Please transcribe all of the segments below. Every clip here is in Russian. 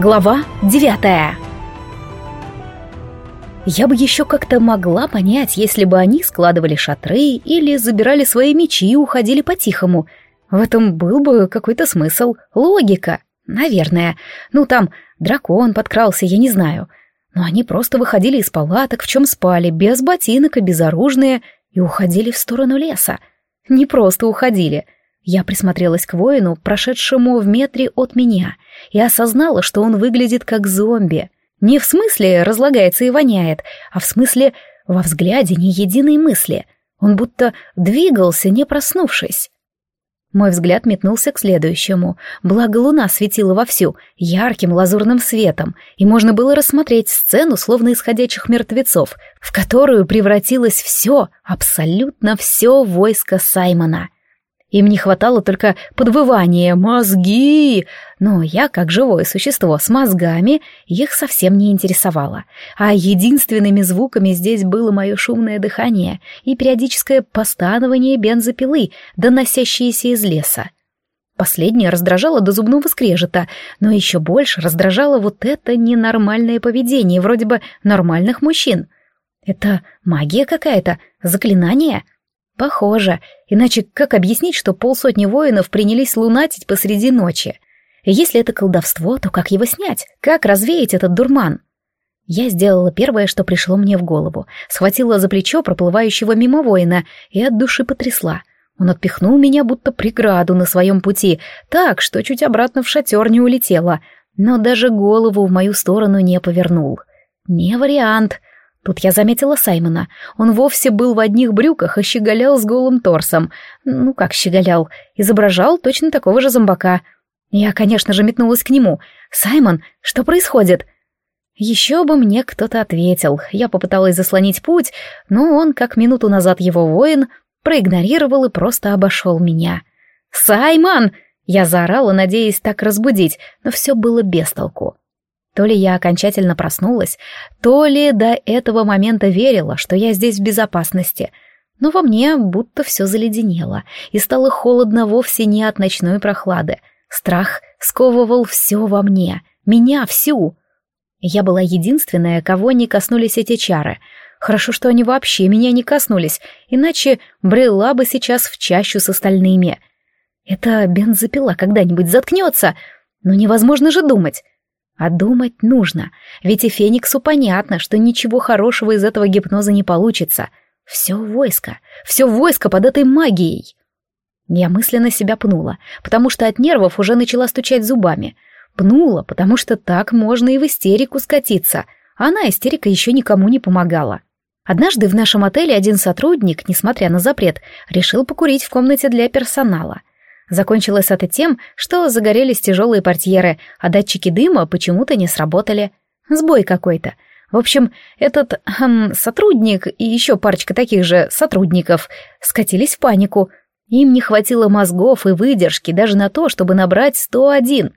Глава девятая Я бы еще как-то могла понять, если бы они складывали шатры или забирали свои мечи и уходили по-тихому. В этом был бы какой-то смысл, логика, наверное. Ну, там дракон подкрался, я не знаю. Но они просто выходили из палаток, в чем спали, без ботинок и безоружные, и уходили в сторону леса. Не просто уходили — я присмотрелась к воину, прошедшему в метре от меня, и осознала, что он выглядит как зомби. Не в смысле разлагается и воняет, а в смысле во взгляде ни единой мысли. Он будто двигался, не проснувшись. Мой взгляд метнулся к следующему, благо луна светила вовсю, ярким лазурным светом, и можно было рассмотреть сцену, словно исходящих мертвецов, в которую превратилось все, абсолютно все войско Саймона — им не хватало только подвывания «мозги!», но я, как живое существо с мозгами, их совсем не интересовало. А единственными звуками здесь было мое шумное дыхание и периодическое постанование бензопилы, доносящиеся из леса. Последнее раздражало до зубного скрежета, но еще больше раздражало вот это ненормальное поведение, вроде бы нормальных мужчин. Это магия какая-то, заклинание — Похоже, иначе как объяснить, что полсотни воинов принялись лунатить посреди ночи? Если это колдовство, то как его снять? Как развеять этот дурман? Я сделала первое, что пришло мне в голову. Схватила за плечо проплывающего мимо воина и от души потрясла. Он отпихнул меня, будто преграду на своем пути, так, что чуть обратно в шатер не улетела, но даже голову в мою сторону не повернул. Не вариант. Тут я заметила Саймона. Он вовсе был в одних брюках и щеголял с голым торсом. Ну, как щеголял? Изображал точно такого же зомбака. Я, конечно же, метнулась к нему. «Саймон, что происходит?» Еще бы мне кто-то ответил. Я попыталась заслонить путь, но он, как минуту назад его воин, проигнорировал и просто обошел меня. «Саймон!» Я заорала, надеясь так разбудить, но все было без толку. То ли я окончательно проснулась, то ли до этого момента верила, что я здесь в безопасности. Но во мне будто все заледенело, и стало холодно вовсе не от ночной прохлады. Страх сковывал все во мне, меня всю. Я была единственная, кого не коснулись эти чары. Хорошо, что они вообще меня не коснулись, иначе брела бы сейчас в чащу с остальными. Это бензопила когда-нибудь заткнется, но невозможно же думать. А думать нужно, ведь и Фениксу понятно, что ничего хорошего из этого гипноза не получится. Все войско, все войско под этой магией. Я мысленно себя пнула, потому что от нервов уже начала стучать зубами. Пнула, потому что так можно и в истерику скатиться, она истерика еще никому не помогала. Однажды в нашем отеле один сотрудник, несмотря на запрет, решил покурить в комнате для персонала. Закончилось это тем, что загорелись тяжелые портьеры, а датчики дыма почему-то не сработали. Сбой какой-то. В общем, этот эм, сотрудник и еще парочка таких же сотрудников скатились в панику. Им не хватило мозгов и выдержки даже на то, чтобы набрать 101.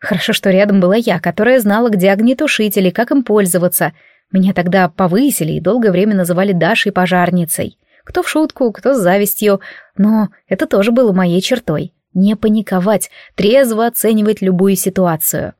Хорошо, что рядом была я, которая знала, где огнетушители, как им пользоваться. Меня тогда повысили и долгое время называли Дашей пожарницей. Кто в шутку, кто с завистью, но это тоже было моей чертой. Не паниковать, трезво оценивать любую ситуацию.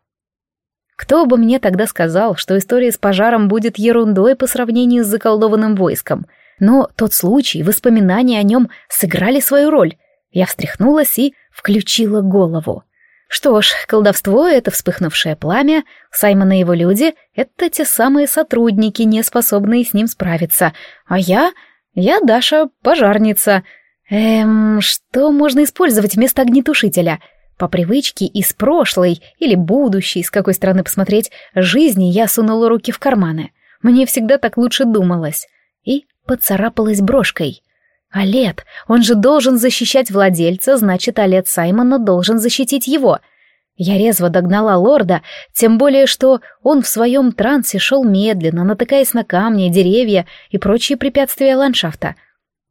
Кто бы мне тогда сказал, что история с пожаром будет ерундой по сравнению с заколдованным войском. Но тот случай, воспоминания о нем сыграли свою роль. Я встряхнулась и включила голову. Что ж, колдовство — это вспыхнувшее пламя, Саймон и его люди — это те самые сотрудники, не способные с ним справиться, а я я Даша, пожарница. Эм, что можно использовать вместо огнетушителя? По привычке из прошлой или будущей, с какой стороны посмотреть, жизни я сунула руки в карманы. Мне всегда так лучше думалось. И поцарапалась брошкой. Олет, он же должен защищать владельца, значит, Олет Саймона должен защитить его — я резво догнала лорда, тем более, что он в своем трансе шел медленно, натыкаясь на камни, деревья и прочие препятствия ландшафта.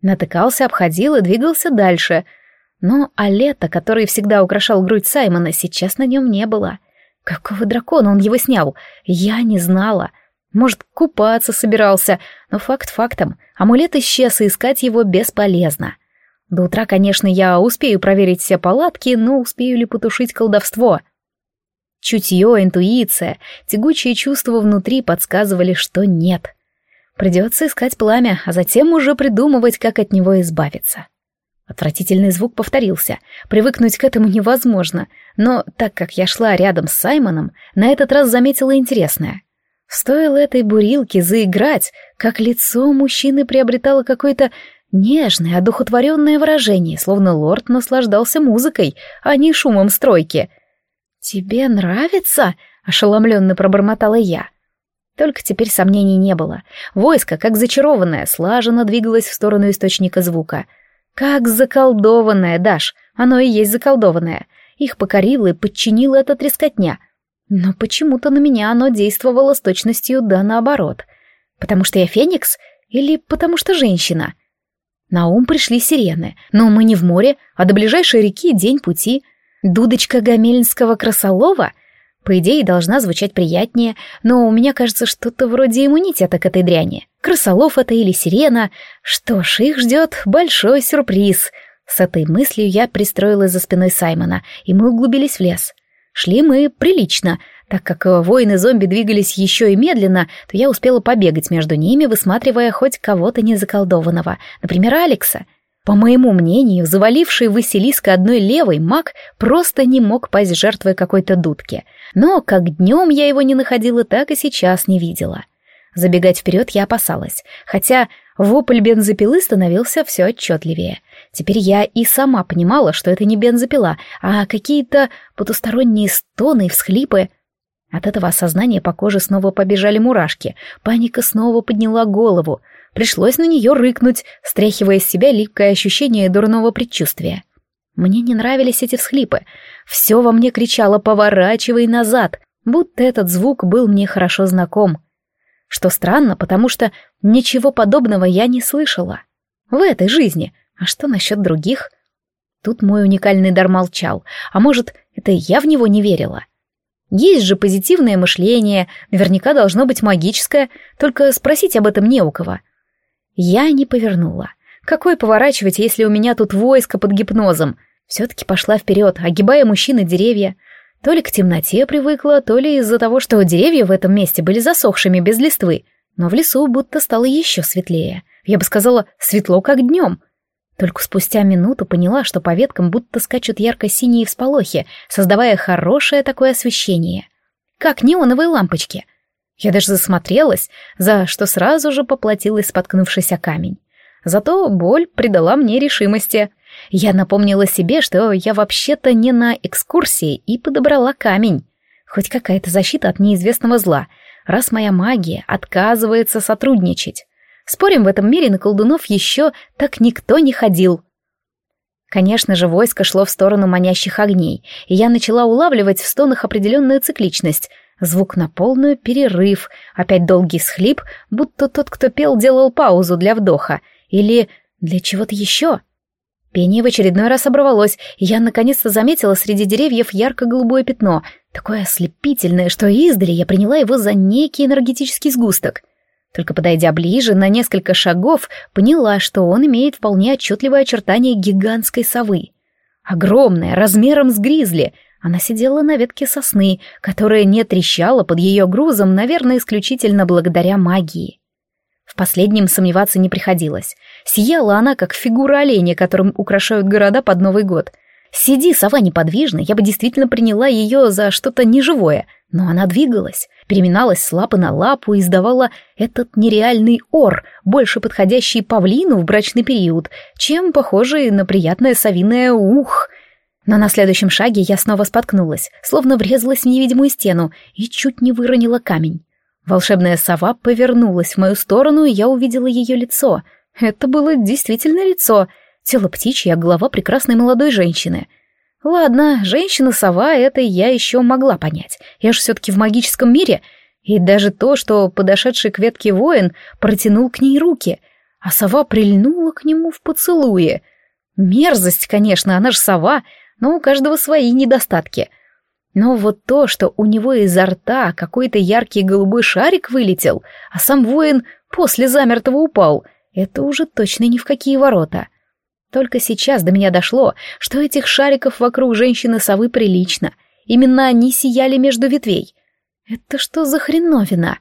Натыкался, обходил и двигался дальше. Но Алета, который всегда украшал грудь Саймона, сейчас на нем не было. Какого дракона он его снял? Я не знала. Может, купаться собирался, но факт фактом, амулет исчез, и искать его бесполезно. — до утра, конечно, я успею проверить все палатки, но успею ли потушить колдовство? Чутье, интуиция, тягучие чувства внутри подсказывали, что нет. Придется искать пламя, а затем уже придумывать, как от него избавиться. Отвратительный звук повторился. Привыкнуть к этому невозможно, но так как я шла рядом с Саймоном, на этот раз заметила интересное. Стоило этой бурилке заиграть, как лицо мужчины приобретало какое-то нежное, одухотворенное выражение, словно лорд наслаждался музыкой, а не шумом стройки. «Тебе нравится?» — ошеломленно пробормотала я. Только теперь сомнений не было. Войско, как зачарованное, слаженно двигалось в сторону источника звука. Как заколдованное, Даш, оно и есть заколдованное. Их покорило и подчинило эта трескотня. Но почему-то на меня оно действовало с точностью да наоборот. Потому что я феникс или потому что женщина? На ум пришли сирены, но мы не в море, а до ближайшей реки день пути. Дудочка гамельнского красолова — по идее, должна звучать приятнее, но у меня кажется что-то вроде иммунитета к этой дряни. Крысолов это или сирена. Что ж, их ждет большой сюрприз. С этой мыслью я пристроилась за спиной Саймона, и мы углубились в лес. Шли мы прилично. Так как воины-зомби двигались еще и медленно, то я успела побегать между ними, высматривая хоть кого-то незаколдованного, например, Алекса — по моему мнению, заваливший Василиска одной левой маг просто не мог пасть жертвой какой-то дудки. Но как днем я его не находила, так и сейчас не видела. Забегать вперед я опасалась, хотя вопль бензопилы становился все отчетливее. Теперь я и сама понимала, что это не бензопила, а какие-то потусторонние стоны и всхлипы. От этого осознания по коже снова побежали мурашки, паника снова подняла голову — Пришлось на нее рыкнуть, стряхивая с себя липкое ощущение дурного предчувствия. Мне не нравились эти всхлипы. Все во мне кричало «поворачивай назад», будто этот звук был мне хорошо знаком. Что странно, потому что ничего подобного я не слышала. В этой жизни. А что насчет других? Тут мой уникальный дар молчал. А может, это я в него не верила? Есть же позитивное мышление, наверняка должно быть магическое, только спросить об этом не у кого. Я не повернула. Какой поворачивать, если у меня тут войско под гипнозом? Все-таки пошла вперед, огибая мужчины деревья. То ли к темноте привыкла, то ли из-за того, что деревья в этом месте были засохшими без листвы. Но в лесу будто стало еще светлее. Я бы сказала, светло как днем. Только спустя минуту поняла, что по веткам будто скачут ярко-синие всполохи, создавая хорошее такое освещение. Как неоновые лампочки — я даже засмотрелась, за что сразу же поплатилась, споткнувшись о камень. Зато боль придала мне решимости. Я напомнила себе, что я вообще-то не на экскурсии, и подобрала камень. Хоть какая-то защита от неизвестного зла, раз моя магия отказывается сотрудничать. Спорим, в этом мире на колдунов еще так никто не ходил. Конечно же, войско шло в сторону манящих огней, и я начала улавливать в стонах определенную цикличность — Звук на полную, перерыв, опять долгий схлип, будто тот, кто пел, делал паузу для вдоха. Или для чего-то еще. Пение в очередной раз оборвалось, и я наконец-то заметила среди деревьев ярко-голубое пятно, такое ослепительное, что издали я приняла его за некий энергетический сгусток. Только подойдя ближе, на несколько шагов, поняла, что он имеет вполне отчетливое очертание гигантской совы. Огромная, размером с гризли — она сидела на ветке сосны, которая не трещала под ее грузом, наверное, исключительно благодаря магии. В последнем сомневаться не приходилось. Сияла она, как фигура оленя, которым украшают города под Новый год. Сиди, сова неподвижно, я бы действительно приняла ее за что-то неживое, но она двигалась, переминалась с лапы на лапу и издавала этот нереальный ор, больше подходящий павлину в брачный период, чем похожий на приятное совиное «ух», но на следующем шаге я снова споткнулась, словно врезалась в невидимую стену и чуть не выронила камень. Волшебная сова повернулась в мою сторону, и я увидела ее лицо. Это было действительно лицо. Тело птичье, голова прекрасной молодой женщины. Ладно, женщина-сова, это я еще могла понять. Я же все-таки в магическом мире. И даже то, что подошедший к ветке воин протянул к ней руки, а сова прильнула к нему в поцелуе. Мерзость, конечно, она же сова, но у каждого свои недостатки. Но вот то, что у него изо рта какой-то яркий голубой шарик вылетел, а сам воин после замертвого упал, это уже точно ни в какие ворота. Только сейчас до меня дошло, что этих шариков вокруг женщины-совы прилично, Именно они сияли между ветвей. Это что за хреновина?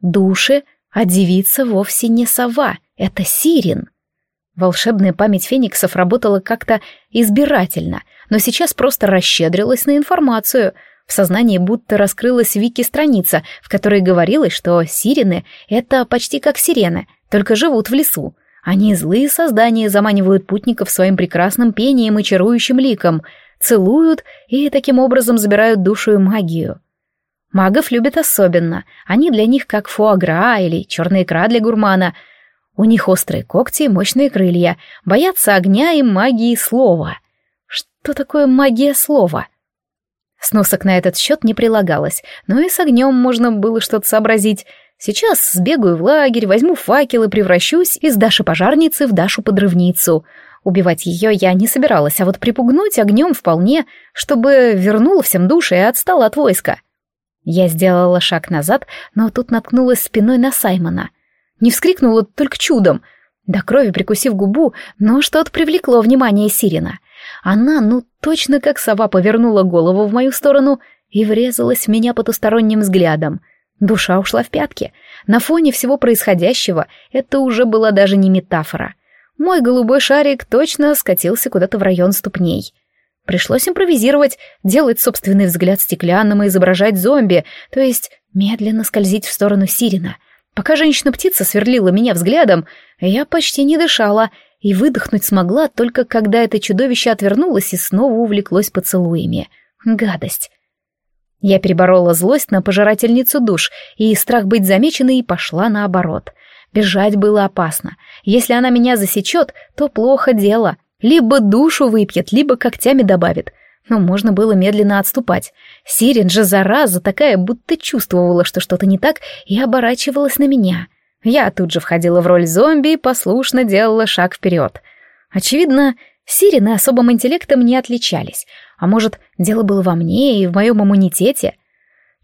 Души, а девица вовсе не сова, это сирен. Волшебная память фениксов работала как-то избирательно, но сейчас просто расщедрилась на информацию. В сознании будто раскрылась вики-страница, в которой говорилось, что сирены — это почти как сирены, только живут в лесу. Они злые создания заманивают путников своим прекрасным пением и чарующим ликом, целуют и таким образом забирают душу и магию. Магов любят особенно, они для них как фуагра или черная икра для гурмана. У них острые когти и мощные крылья, боятся огня и магии слова. Что такое магия слова? Сносок на этот счет не прилагалось, но и с огнем можно было что-то сообразить — Сейчас сбегаю в лагерь, возьму факел и превращусь из Даши-пожарницы в Дашу-подрывницу. Убивать ее я не собиралась, а вот припугнуть огнем вполне, чтобы вернула всем души и отстала от войска. Я сделала шаг назад, но тут наткнулась спиной на Саймона. Не вскрикнула только чудом, до крови прикусив губу, но что-то привлекло внимание Сирина. Она, ну точно как сова, повернула голову в мою сторону и врезалась в меня потусторонним взглядом — Душа ушла в пятки. На фоне всего происходящего это уже была даже не метафора. Мой голубой шарик точно скатился куда-то в район ступней. Пришлось импровизировать, делать собственный взгляд стеклянным и изображать зомби, то есть медленно скользить в сторону Сирина. Пока женщина-птица сверлила меня взглядом, я почти не дышала и выдохнуть смогла только когда это чудовище отвернулось и снова увлеклось поцелуями. Гадость. Я переборола злость на пожирательницу душ и страх быть замеченной пошла наоборот. Бежать было опасно. Если она меня засечет, то плохо дело. Либо душу выпьет, либо когтями добавит. Но можно было медленно отступать. Сирен же, зараза, такая, будто чувствовала, что что-то не так, и оборачивалась на меня. Я тут же входила в роль зомби и послушно делала шаг вперед. Очевидно, Сирены особым интеллектом не отличались. А может, дело было во мне и в моем иммунитете?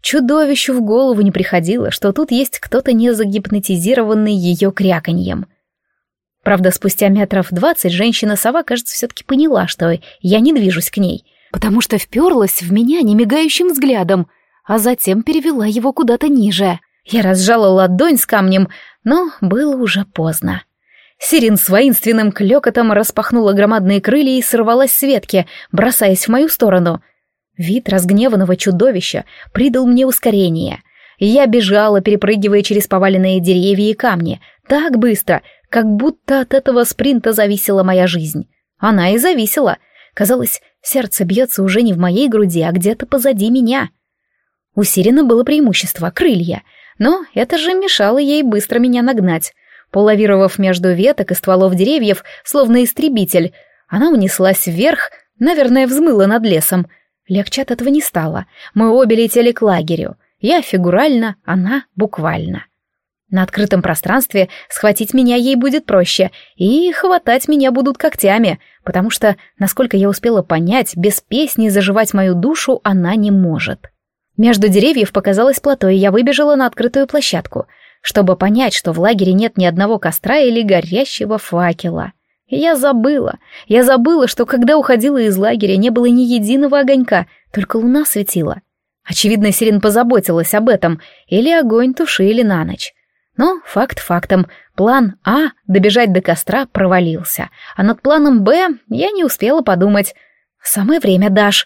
Чудовищу в голову не приходило, что тут есть кто-то не загипнотизированный ее кряканьем. Правда, спустя метров двадцать женщина-сова, кажется, все-таки поняла, что я не движусь к ней, потому что вперлась в меня немигающим взглядом, а затем перевела его куда-то ниже. Я разжала ладонь с камнем, но было уже поздно. Сирин с воинственным клёкотом распахнула громадные крылья и сорвалась с ветки, бросаясь в мою сторону. Вид разгневанного чудовища придал мне ускорение. Я бежала, перепрыгивая через поваленные деревья и камни, так быстро, как будто от этого спринта зависела моя жизнь. Она и зависела. Казалось, сердце бьется уже не в моей груди, а где-то позади меня. У Сирина было преимущество — крылья, но это же мешало ей быстро меня нагнать. Полавировав между веток и стволов деревьев, словно истребитель, она унеслась вверх, наверное, взмыла над лесом. Легче от этого не стало. Мы обе летели к лагерю. Я фигурально, она буквально. На открытом пространстве схватить меня ей будет проще, и хватать меня будут когтями, потому что, насколько я успела понять, без песни заживать мою душу она не может. Между деревьев показалось плато, и я выбежала на открытую площадку — чтобы понять, что в лагере нет ни одного костра или горящего факела. Я забыла, я забыла, что когда уходила из лагеря, не было ни единого огонька, только луна светила. Очевидно, Сирен позаботилась об этом, или огонь тушили на ночь. Но факт фактом, план А добежать до костра провалился, а над планом Б я не успела подумать. Самое время, Даш,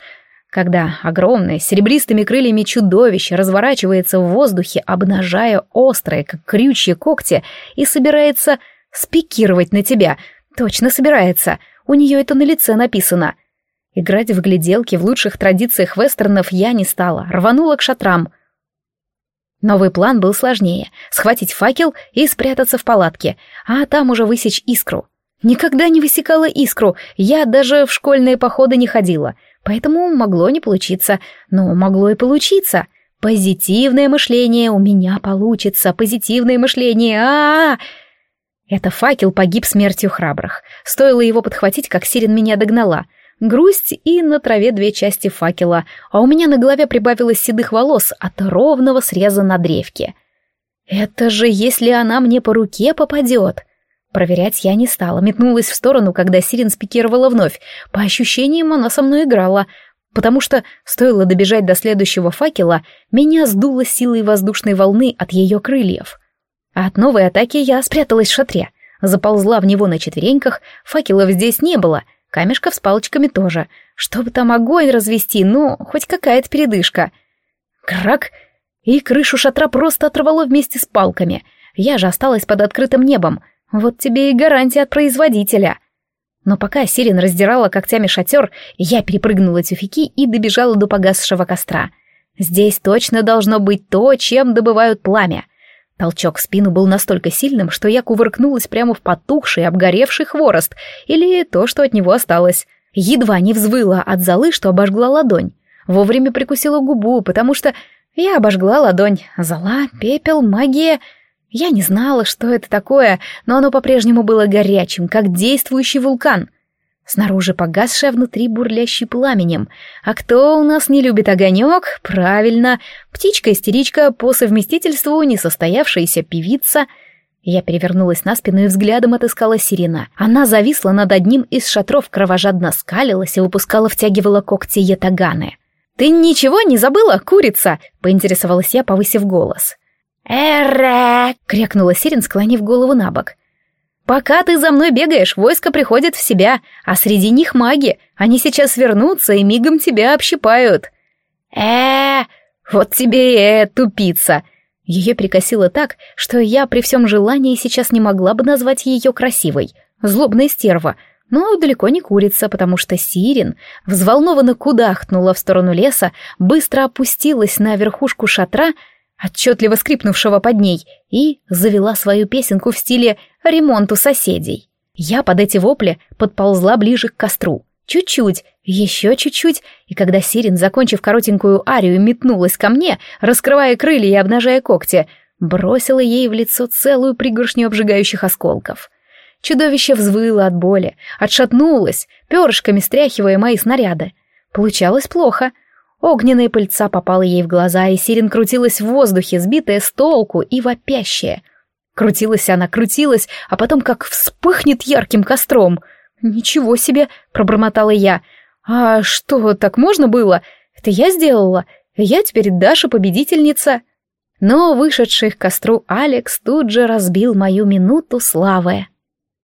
когда огромное серебристыми крыльями чудовище разворачивается в воздухе, обнажая острые, как крючья когти, и собирается спикировать на тебя. Точно собирается. У нее это на лице написано. Играть в гляделки в лучших традициях вестернов я не стала, рванула к шатрам. Новый план был сложнее — схватить факел и спрятаться в палатке, а там уже высечь искру. Никогда не высекала искру, я даже в школьные походы не ходила — Поэтому могло не получиться, но могло и получиться. Позитивное мышление у меня получится, позитивное мышление, а, -а, -а! Это факел погиб смертью храбрых. Стоило его подхватить, как Сирен меня догнала. Грусть и на траве две части факела, а у меня на голове прибавилось седых волос от ровного среза на древке. Это же если она мне по руке попадет. Проверять я не стала, метнулась в сторону, когда Сирен спикировала вновь. По ощущениям, она со мной играла. потому что, стоило добежать до следующего факела, меня сдуло силой воздушной волны от ее крыльев. А от новой атаки я спряталась в шатре, заползла в него на четвереньках, факелов здесь не было, камешков с палочками тоже, чтобы там огонь развести, ну, хоть какая-то передышка. Крак! И крышу шатра просто оторвало вместе с палками. Я же осталась под открытым небом. Вот тебе и гарантия от производителя. Но пока Сирин раздирала когтями шатер, я перепрыгнула тюфяки и добежала до погасшего костра. Здесь точно должно быть то, чем добывают пламя. Толчок в спину был настолько сильным, что я кувыркнулась прямо в потухший, обгоревший хворост, или то, что от него осталось. Едва не взвыла от золы, что обожгла ладонь. Вовремя прикусила губу, потому что я обожгла ладонь. Зола, пепел, магия... Я не знала, что это такое, но оно по-прежнему было горячим, как действующий вулкан. Снаружи погасшее, внутри бурлящий пламенем. А кто у нас не любит огонек? Правильно, птичка-истеричка, по совместительству несостоявшаяся певица. Я перевернулась на спину и взглядом отыскала Сирена. Она зависла над одним из шатров, кровожадно скалилась и выпускала, втягивала когти ятаганы. «Ты ничего не забыла, курица?» — поинтересовалась я, повысив голос. «Эра!» — крякнула Сирен, склонив голову на бок. «Пока ты за мной бегаешь, войско приходит в себя, а среди них маги. Они сейчас вернутся и мигом тебя общипают». э вот тебе и э, тупица!» Ее прикосило так, что я при всем желании сейчас не могла бы назвать ее красивой. Злобная стерва, но далеко не курица, потому что Сирин взволнованно кудахнула в сторону леса, быстро опустилась на верхушку шатра — отчетливо скрипнувшего под ней, и завела свою песенку в стиле «ремонту соседей». Я под эти вопли подползла ближе к костру. Чуть-чуть, еще чуть-чуть, и когда Сирин, закончив коротенькую арию, метнулась ко мне, раскрывая крылья и обнажая когти, бросила ей в лицо целую пригоршню обжигающих осколков. Чудовище взвыло от боли, отшатнулось, перышками стряхивая мои снаряды. Получалось плохо — Огненная пыльца попала ей в глаза, и Сирин крутилась в воздухе, сбитая с толку и вопящая. Крутилась она, крутилась, а потом как вспыхнет ярким костром. «Ничего себе!» — пробормотала я. «А что, так можно было? Это я сделала? Я теперь Даша победительница». Но вышедший к костру Алекс тут же разбил мою минуту славы.